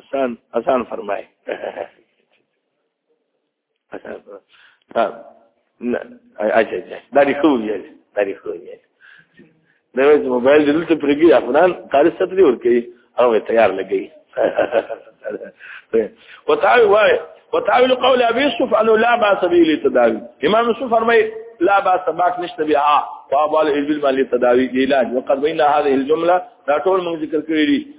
آسان آسان فرمائے آسان فرمائے اچھا اچھا داری خوب یاد داری خوب یاد نو موبایل دلته پرګي افغان قاری ستري ور کوي هغه تیار لګي وتعالى واي وتعالى قول ابي يوسف انه لا باس به للتداوي امام يوسف فرمي لا باس باك نشته بها فابال العلم للتداوي علاج وقد بين هذه الجمله لا طول من ذكر كريدي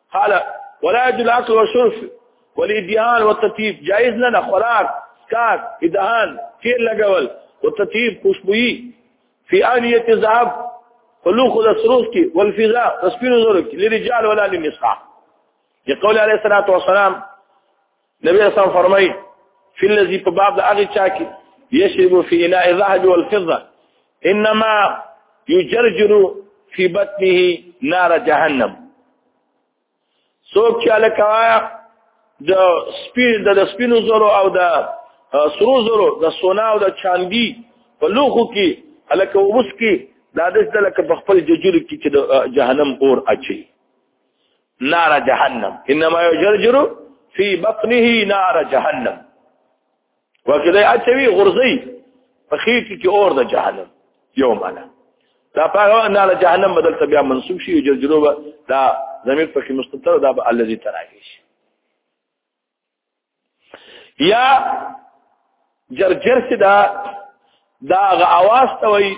قال ولا يجوز الاكل وشرف والادهان والتطيب جائز لنا خوراك سكاك ادهان كير لقول والتطيب خشبوي في آنية ذهب فلوخ الاسروسكي والفضاء تسبيل ذلك للرجال ولا للنساء يقول عليه الصلاة والسلام نبی اسلام فرمای فی الذی په باب د هغه چا کې یشرب فی اناء الذهب والفضه انما یجرجر فی بطنه نار جهنم سوک چې الکوا د سپین د سپینو زرو او د سرو زرو د سونا او د چاندی په لوخو کې الکه وبس کې دا د دلک په خپل ججور کې چې د جهنم اور اچي نار جهنم انما يجرجر في بطنه نار جهنم وکړه اچوي غرزي په خېټه کې اور د جهنم یو معنا دا په نار جهنم بدل ته بیا منسوب شي يجرجرو دا زمير پکې مستتر دا به الذي تراږي شي یا جرجر سي دا دا غ اواز ته وي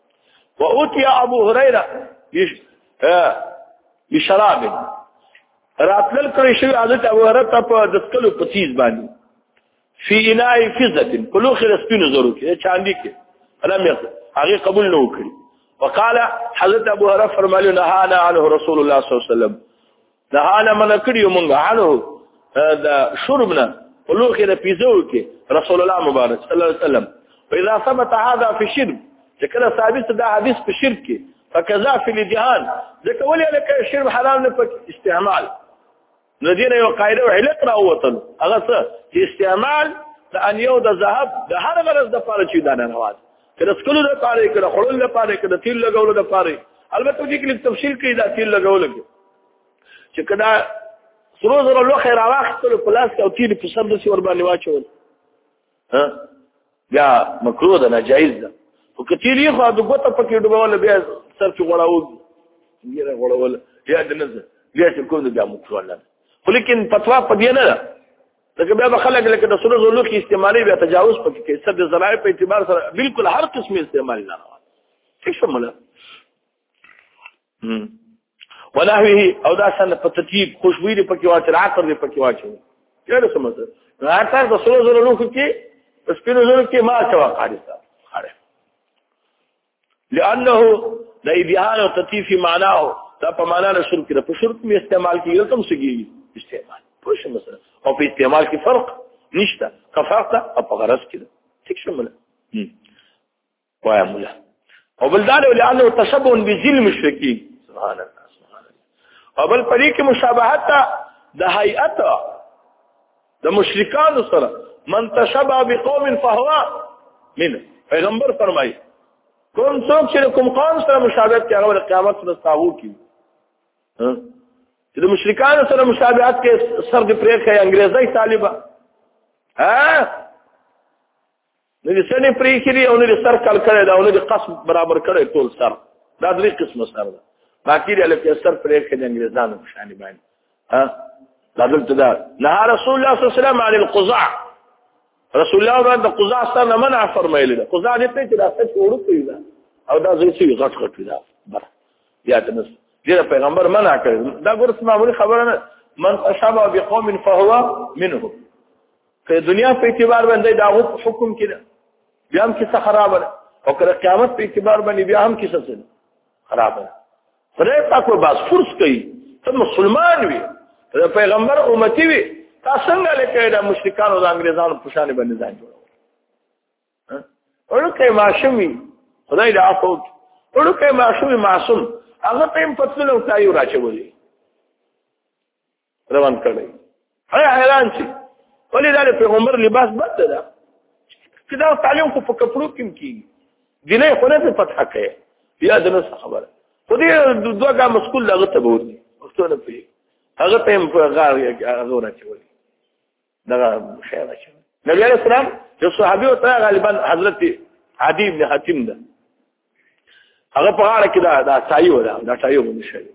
وأتي أبو هريرة بشراب راتل کړی شوی حضرت ابو هريره ته په دسکلو پتیز باندې فی اناء فزه په لوخه رسپینو زرو کې چاندی کې لم یقل هغه قبول نه وکړي وقال حضرت ابو هريره فرمایلی نه انا عنه رسول الله صلی الله علیه وسلم د حاله من کړیو مونږ حاله دا شربنا ولوخ د پیزو کې رسول الله مبارک صلی الله علیه وسلم واذا ثبت هذا في الشرب ذکر ثابت دا حدیث په شرب کې فكذا في الجهان ذکر ولې لکه شرب حرام نه په استعمال ندینه یو قاعده او علت را وطن هغه څه استعمال د ان یو د ذهب د هر غرض د پاره چې دا نه نواز کله سکلو د پاره کله خړل د پاره کله تیل لګولو د پاره البته دې کې تفصیل کې دا تیل لګولو چې کدا سرو زرو لو خیر واخستل په لاس او تیل په سر د سی ور باندې واچول ها بیا مکروه ده ناجایز ده او کتیل یې خو د ګوت په کې ډوبول بیا سر چې غړاو ګیره غړول یا د نظر بیا چې کوم بیا مکروه نه خو لیکن فتوا په دې نه ده لکه بیا به خلک لکه د سره زولو کې استعمالي بیا تجاوز پکې کوي سب زراعي په اعتبار سره بالکل هر قسم استعمال نه روان څه شموله ونحوه او دا سن په ترتیب خوشبوئی دی پکې واچل عطر دی پکې واچل کله څه مطلب عطر د سره زولو کې په سپینو زولو کې ما څه واقع دي لانه د ابهام او تطیف معناه دا په معنا له شرک سره په شرک می استعمال کیږي کوم څه کیږي استعمال پوه شو مثلا او په استعمال کې فرق نشته کفارته او په غرض کې ټیک شو مله وایا مولا او بل دا له لانه تشبه بذل مشرکین سبحان الله سبحان الله او بل پرې کې مشابهت د هيئت د مشرکانو سره من تشبع بقوم فهو من پیغمبر فرمایي کوم څوک چې کوم قوم سره مشابهت کوي هغه قیامت سره تاو کی چې د مشرکانو سره مشابهت کې سر دې پرې کوي انګريزي طالبہ ها نه دې سنې پرې کړي او نه دې سر کال کړي دا او نه دې قسم برابر کړي ټول سر دا درې قسمه سر ده باقي دې لکه سر پرې کړي د انګريزانو په شان باندې ها دا دلته دا نه رسول الله صلی الله علیه وسلم علی القزع رسول الله باندې قزع سره نه منع فرمایلی ده قزع دې ته چې دا څه جوړو کوي دا او دا زې چې غټ غټ دا بر بیا ته نس دې پیغمبر منع کړ دا ګور سماوري خبره نه من اشابه بقوم فهو منهم که دنیا په اعتبار باندې دا حکم کړي بیا هم کیسه خراب ده او که قیامت په اعتبار باندې بیا هم کیسه سره خراب ده خدای پاک به باز فرص کوي ته مسلمان وي ته پیغمبر امتی وي تا څنګه لکه دا مشرکان او انګريزانو په شان باندې ځان جوړول ورکه ماشومي خدای دې عفو ورکه ماشومي معصوم هغه په پتلو تایو راچولې روان کړی هر حیران شي ولې دا پیغمبر لباس بد ده چې دا تعلیم خو په کپړو کې کیږي دینه خو نه په فتح کوي بیا د نو خبره خو دې دوه ګام مسکول لغه ته ورني وختونه په هغه ټیم په غار هغه راچولې دغه شی راځي نبی عليه السلام چې صحابي او ته غالبا حضرت عدي بن حاتم ده هغه په اړه کې دا دا سایو ده دا سایو باندې شي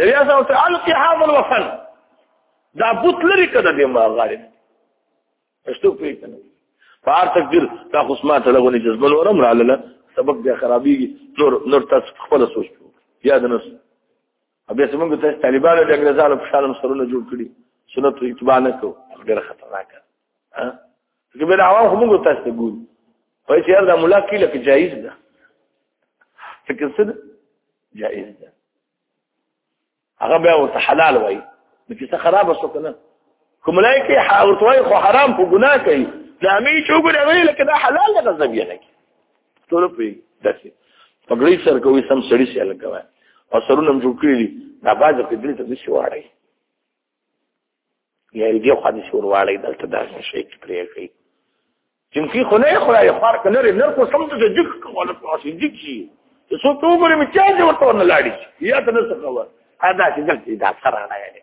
نبی عليه السلام ته القي هذا الوفن دا بوت لري کده دی ما غالب اشتو پی کنه فار تقدیر دا خصمات له غونې جذب ورم را لاله سبب بیا خرابېږي نور نور تاسو خپل سوچ یا د نس او بیا څنګه ته طالبانو د انګريزانو په شان سرونه جوړ کړي سنت اتباع نه کو ډېر خطرناک ها چې به عوام هم کو تاسو ګور په چې هر د مولا کې لکه جایز ده فکر څه جایز ده هغه بیا وته حلال وای چې څه خراب وسو کنه کوم لای کې حاورتوي خو حرام خو ګناه کوي لا مې چوغره ویل کدا حلال ده غزبیه نه ټول په داسې پګړی سر کوي سم سړی سي لګوي او سرونه هم جوړ کړی دي دا باز په دې ته دې شي واړی یا دې خو دې شور واړی دلته دا شي کې پرې کوي چمکی خو نه خدای خار کنه لري نر کو سم ته جګ کوله په شي جګ شي ته څو ته وګورې مې چا دې ورته نه لاړی یا ته نه څه خبر ادا چې دلته دا سره نه یې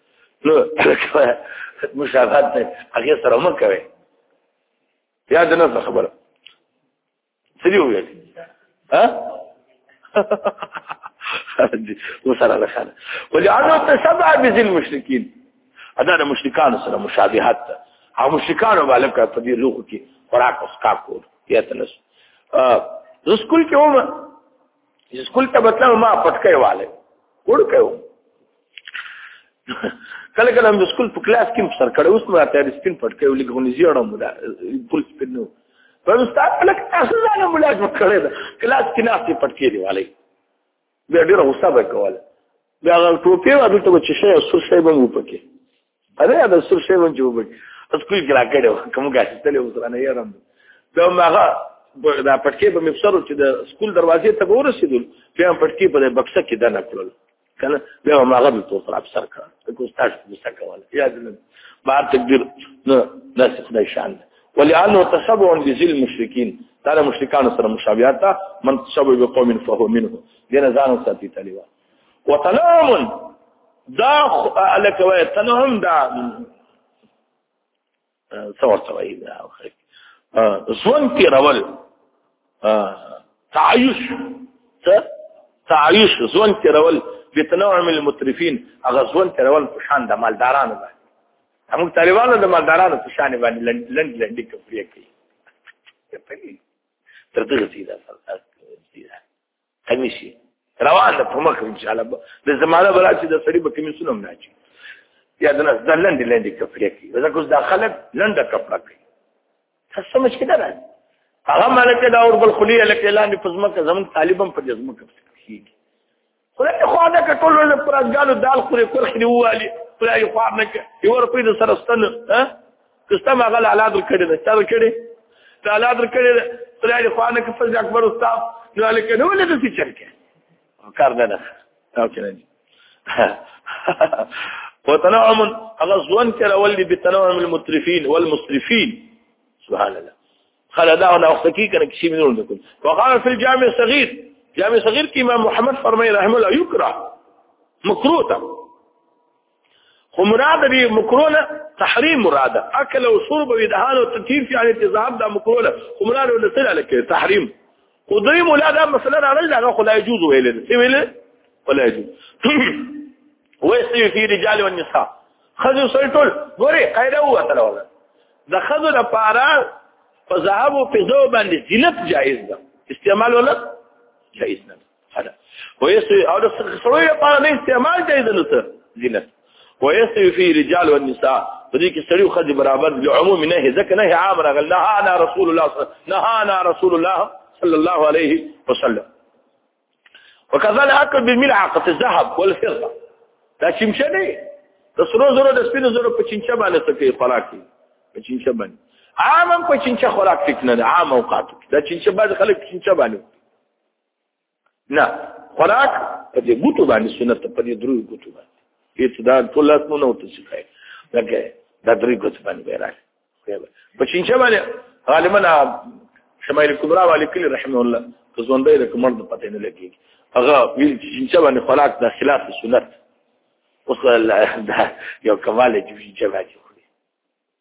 نو مشابهت دی هغه سره مو کوي یا د نظر خبره سړي ویل ها وصل على خانه ولعنه تشبع بذي المشركين ادا د مشرکان سره مشابهت ده او مشرکان بالک په دې لوخ کې خوراک اسکا کول یا تلس زه سکول کې ومه سکول ته مطلب ما پټکې والے وړ کېو کله کله د سکول په کلاس کې سر کړه اوس ما ته سپین پټکې ولې غونې زیړم دا پول سپین نو په استاد په لکه تاسو نه ملازمت کړې ده کلاس کې نه سي پټکې دی والے بیا ډېر غوسه وکول بیا ټوپې ورته چې شي او سر شي به مو پکې اره دا سر شي مونږ جوړ اس کوی کرا کړو کوم غاښ تلې وسره نه یارم دا ماغه دا پټکی په مفسرو چې د سکول دروازې ته ورسېدل بیا پټکی په بکسه کې دنه کړل کنه بیا ما غبي تو پر افسر کړ ته کو ستاسو څه کول یا دې ما تقدیر نه ناس خدای شان ولعله تشبع بذل المشرکین دا مشرکان سره مشابهت من تشبع بقوم فهو منه دې نه ځان ساتي تلوا وتنعم دا لك وای تنعم دا څور څوي دا ځون کې راول تعايش تعايش ځون کې راول بتنوع من المترفين هغه ځون کې راول په شان د مالدارانو باندې موږ طالبانو د مالدارانو په شان باندې لند لند کوي تر دغه سیده کمیسی روان ده په مخ ان شاء الله د زمانه برا چې د سړي به کمیسونه هم نه چي یا د نس د لندې لندې کپړې کوي دا کوس داخله لنده کپړه کوي تاسو مشکله ده هغه ملک دا اور بل خلی لکه اعلان په زمکه زمون طالبان په زمکه کیږي خدای خو دا کټول له پرازګالو دال خوري کور خري والی خدای خو نه کې یو ور په سره ستنه ها کستا ما غل علا در کړی دا تر کړی ته علا در کړی خدای دې خوانه کې فضل اکبر استاد نو الکه نو ولې دې چرکه کار نه نه او کړی وتنعم هغه ځوان کړه ولې بتنعم المترفين والمسرفين سبحان الله خلا دا نه وخت کې کنه کسی منو نکول وقال في الجامع الصغير جامع صغير کې امام محمد فرمای رحم الله يكره مکروه خو مراد به مکرونه تحریم مراد اکل او شرب وی دهان او تکیف یعنی تذاب دا مکرونه خو مراد له سره لکه تحریم خو دوی مولا دا مسله راغلی دا خو لا يجوز ویل څه ویل ولا يجوز ويسري في رجال والنساء خذوا سيطول ګوري قاعده وته ولا د خذو لپاره په ذهب او په ذو باندې زینت جائز ده استعمال ولا جائز نه ويسوي او د سړوي لپاره نه استعمال جایز نه ته زینت ويسوي في رجال والنساء فدې کې سړي خو خځې برابر د عموم نه ځکه نه عام راغل نه انا رسول الله صلی الله نه انا رسول الله صلی الله عليه وسلم وكذا الاكل بالملعقه الذهب والفضه دا چمچه نه د سرو زرو د سپینو زرو په چمچه باندې څه کوي خوراک کوي په چمچه باندې عام په چمچه خوراک ټیک نه عام اوقات دا چمچه باندې خلک چمچه باندې نه خوراک په دې ګوتو باندې سنت په دې درو ګوتو باندې هیڅ دا ټول لاسونه او تسخه لکه دا درې ګوتو باندې بیرال په چینچه باندې غالبا شمایل کبرا والی کلی رحمه الله که ژوندې د کومر د پته نه لګي هغه ویل چې چینچه باندې خوراک د خلاف سنت اوس یو کمال جوړی جوړی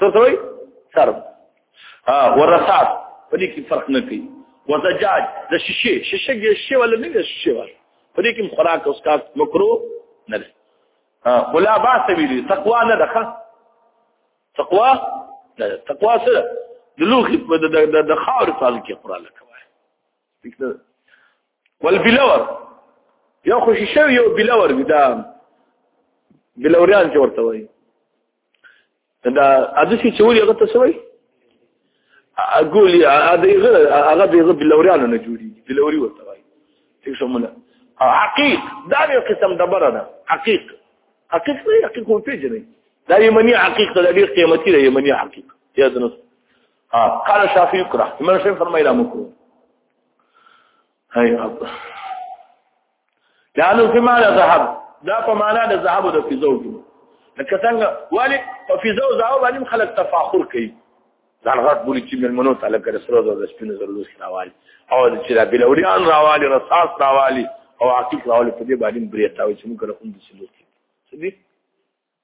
څه څه وایي سرب ها ورسات په دې کې فرق نه کوي وزجاج د شیشه شیشه کې شیشه ولا نه شیشه ولا په دې کې خوراک اوس کا مکرو نه ده ها ولا با سبیل تقوا نه ده تقوا نه ده تقوا سره د لوخي د د خاور فال کې قران لکه وایي ول بلور یو خو شیشه یو بلور وی دا بلوریان چې ورته وایي دا ادسی چې ولې هغه ته سوي اقول هذا غير هغه دی غو بلوریان نه جوړي بلوري ورته وایي څه شموله حقیق دا یو قسم دبره ده حقیق حقیق نه حقیق هم پیژني دا یمنی حقیق ته ډیر قیمتي دی یمنی حقیق یاد نه قال شافعي کرا امام شافعي فرمایله مکروه هاي اب لانه في معنى ذهب دا په معنا د ذهب د فزو کې لکه څنګه ولی په فزو ذهب باندې خلک تفاخر کوي ځان غټ بولی چې ملمنو تعالی کړه سره د سپینو زرو دوس راوالي او چې دا بلوریان راوالي رصاص راوالي او عقیق راوالي په دې باندې بریتاوي چې موږ کوم د سلوک دي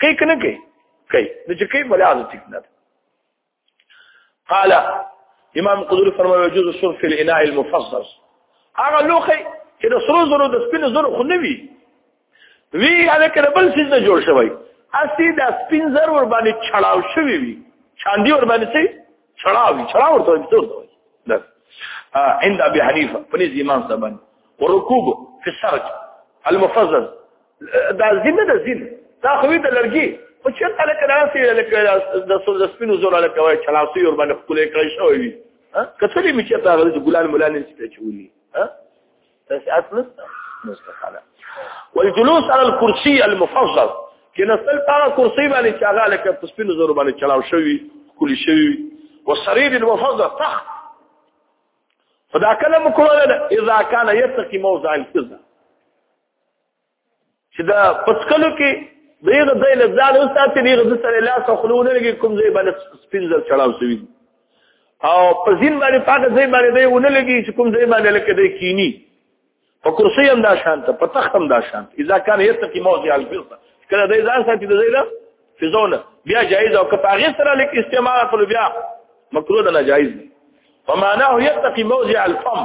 کوي کنه کوي کوي نو چې کوي بل عادت ټیک نه قال امام قدری فرمایي جزء صرف الاناء المفضل هغه لوخي چې د سرو زرو د سپینو زرو خو نه وي وی هغه کله بل څه نه جوړ شوی اسی د سپین زر ور باندې چړاو شوی وي چاندي ور باندې څه چړاوي چړاو ورته څور دی دا عند ابي حنيفه پنځ امام سبن وركوب في السرج المفضل دا زینه د زین دا خو د لرګي خو چې تعالی کړه سي لکه د سول سپینو زور له کوي چلاوسي ور باندې خپل کړی شوی وي کتلې مې چې دا غل ګلان مولان نشته چولي ها تاسو اصل مستقاله والجلوس على الكرسي المفضل کله سل تا کرسي باندې چې هغه لکه په سپینو زور باندې چلاو شوی کلی شوی والسرير المفضل تخت فدا کله مکروه ده اذا كان يتقي موضع الكذب چې دا پسکلو کې دغه ځای له ځان وساتې دغه د سره لاس خلونه لګي کوم ځای باندې سپینځل چړاو سوي او په ځین باندې پاګه ځای باندې دی ونه لګي چې کوم ځای باندې لکه دی کینی په کرسي هم دا شانت په تخت هم دا شانت اذا كان يتقي موضع الفضه کله دای ځان ساتي د زیره فزونه بیا جایز او کپا غیر سره لیک استعمال کول بیا مکروه نه جایز فمعناه يتقي موضع الفم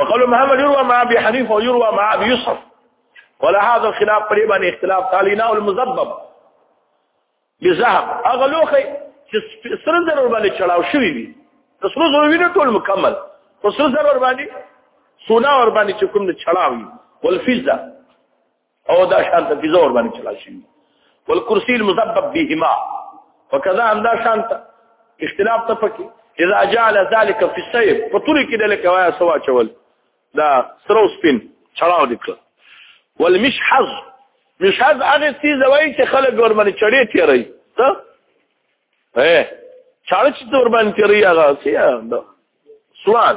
وقول محمد يروى مع ابي حنيفه ويروى مع ابي يوسف ولا هذا الخلاف قريبا اختلاف تالينا المذبب بذهب اغلوخي چې سره ضرر باندې چلاو شوی وي د سره ضرر ویني ټول مکمل او سره ضرر باندې سونا ور باندې چې کوم نه چلاوي والفزه او دا شان ته فزا ور باندې چلا شي والکرسی المذبب بهما فكذا هم دا شان ته اختلاف ته پکې اذا جعل ذلك في السيف فطري کې دلک وایا سوا چول دا سرو سپین چلاو دکړه والمشحذ مشحذ هغه څه زوی چې خلک ور باندې چړې تیری ته اے چاړه چې ور باندې تیری هغه څه سوال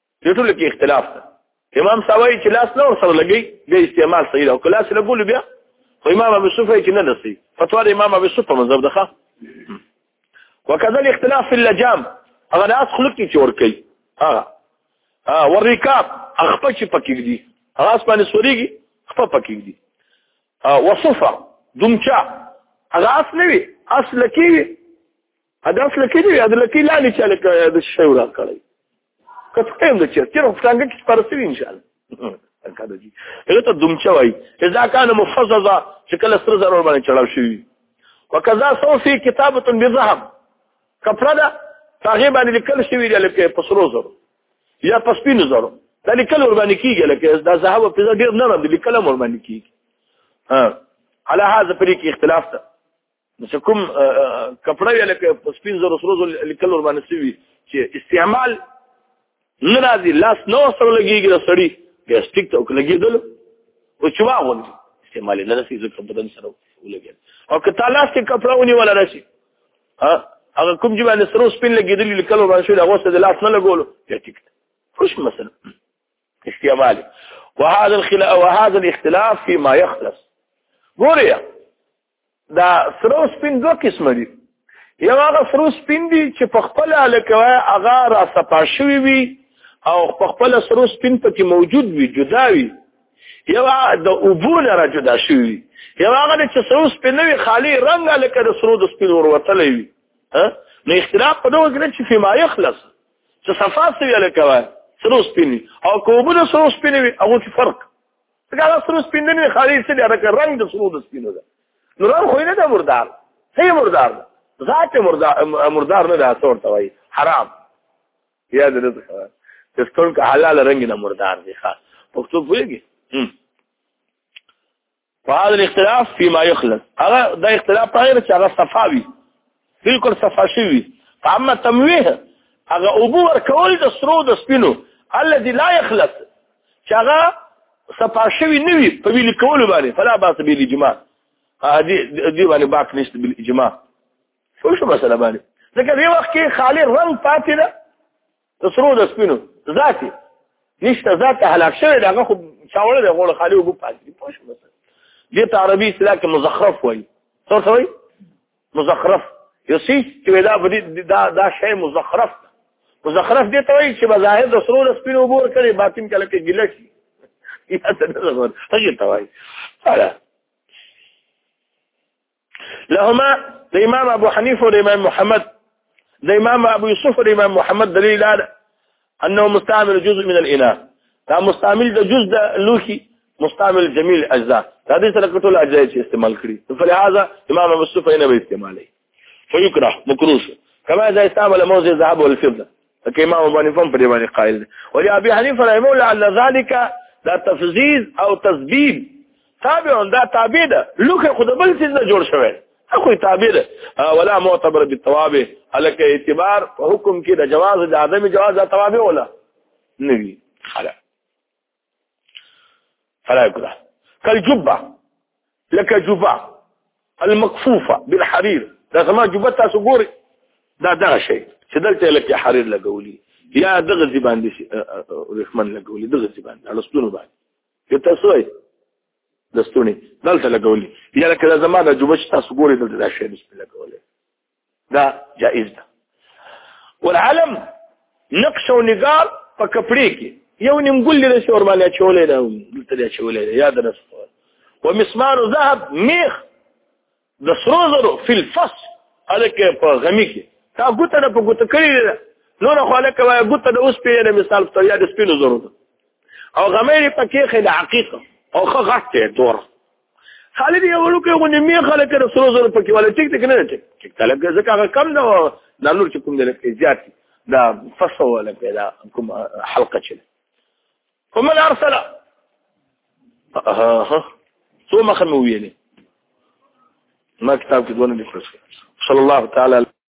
دې ټول کې اختلاف ده امام ساوي چې لاس نور سره لګي د استعمال صحیح ده او کلاس لګول بیا خو امام ابو صفه کې نه نسی فتوا د امام ابو صفه مذهب ده وکذا الاختلاف في اللجام هغه ناس خلق کې چور کوي هغه ها والرکاب اخپه چې پکې دي هغه اسمانه سوريږي خپه پکې دي وصفه دمچا هغه اصل وي اصل کې هدف لکه دی یاد لکه لاندې چې لکه د شی ورا کړی کته هم د چیر چیر څنګه کې پرسوي ان شاء الله کده جی هغه ته دمچه وای اذا كان مفززا چې کله سره ضرور باندې چړاو شي وکذا صوفي كتابه بذهب کفره ده هغه باندې لیکل شوی دی لکه په سرو زرو یا په سپینو زرو دا لیکل ور باندې کیږي لکه دا ذهب په ډیر نرم دی لیکل ور باندې کیږي ها على هذا فريق اختلاف ده نو چې کوم کپړه وی لکه په سپین زرو سرو زرو لیکل ور باندې سوي چې استعمال نه راځي لاس نو سره لګيږي د سړی ګاستیک ته لګیدل او چې واغوندي استعمال نه رسي ځکه بدن سره ولګي او که تالاس کې کپړه ونی ولا رسي ها هغه کوم چې باندې سرو سپین لګیدل لیکل ور باندې شو دا غوسه د لاس نه لګولو ګټیک خوش مثلا استعمال وهذا الخلاف وهذا الاختلاف فيما يخلص ګوریا دا سره او سپین دوه قسمه دي یو هغه سره سپین دي چې په خپل الکوه هغه را صفا شوی وي او په خپل سره سپین پکې موجود وي جدا وي یو د اوبول را جدا شوی یو هغه چې سره سپین وي خالی رنگ الکه د سره د سپین وروتلې وي ها نو اختلاف په دوه کې چې فيما يخلص چې صفا سوي الکوه سره سپین او کوبل سره سپین وي هغه کې فرق دا سره سپیندنې خالي څه دی راکه رنگ د سرو د سپینو ده نو رنگ خو نه ده مردار هي مردار ده ذات مردار مردار نه ده څور ته وای حرام یاد نه ده تستون کا حلال رنگ نه مردار دی ښا پښتو پوهیږي فهذا الاختلاف فيما يخلص هغه دا اختلاف په غیر چې هغه صفاوي بالکل صفا شوی فاما تمويه هغه ابو ور کول د سرو د سپینو الذي لا يخلص چاغه صفا شوی نوی په ویل کول باندې فلا باس به الاجماع دي دي باندې باک نشته بالاجماع شو شو مسله باندې ځکه دی وخت کې خالي رنگ پاتې ده د سرو د سپینو ذاتي نشته ذات هلاک شوی دغه خو چاوړ دی غوړ خالي وګ پاتې پوه شو مثلا دې ته عربي اصطلاح کې مزخرف وایي څه څه وایي مزخرف یو شي چې دا بدی دا دا شی مزخرف مزخرف دې ته وایي چې بظاهر د سرو د سپینو وګور کړي باطن کله کې ګله شي یا څه نه غوړ هغه ته وایي لهما د امام ابو حنیفه او امام محمد د امام ابو یوسف او امام محمد دلیل دا انه مستعمل جزء من الاناث دا مستعمل د جزء د لوخي مستعمل جميع الاجزاء دا دې سره کټول اجزاء چې استعمال کړي فلهذا امام ابو یوسف نه به استعمالي فیکره مکروه کما اذا استعمل موضع الذهب والفضه کې امام ابو حنیفه په دې باندې قائل دی ولې ابي حنیفه رحمه الله ان ذالک دا تفزیز او تسبیب تابع دا تابع ده لوخه خود بل څه نه جوړ شوی خو تابع ده ولا معتبر بالتوابع الک اعتبار حکم کې د جواز د عدم جواز د توابع ولا نه وی خلاص فلا يقول كالجبة لك جبة المكفوفة بالحرير دا زما جبة تاسو ګوري دا دغه شی چې دلته لکه حریر لګولي یا دغه ځی باندې رحمن لګولي دغه ځی باندې اړستون باندې که تاسو یې دستونی دلته لګولي یا لکه زما د جبش تاسو ګوري دلته دا شی نشته لګولي دا جائز ده والعلم نقش او نگار په کپړې کې یو نیم ګل لري چې ورماله چولې ده دلته لري چولې ده یاد نه سپور ومسمار ذهب میخ د سرو زرو فی الفص الکه په غمی کې تا ګوته نه په ګوته کړی ده نو نه خلک وای ګوته د اوس په یوه مثال په یاد سپینو زرو او غمې پکې خې د حقیقت او خغټه دور خالد یو وړوکی غونې می خلک سره سره زره پکې ولا ټیک ټیک نه ټیک ټیک تلګ ځکه هغه کم دا دا نور چې کوم دلته زیات دا فصل ولا پیدا کوم حلقه چل هم ارسل اها ثم مخنویلی ما کتاب کې دونه دي صلی الله تعالی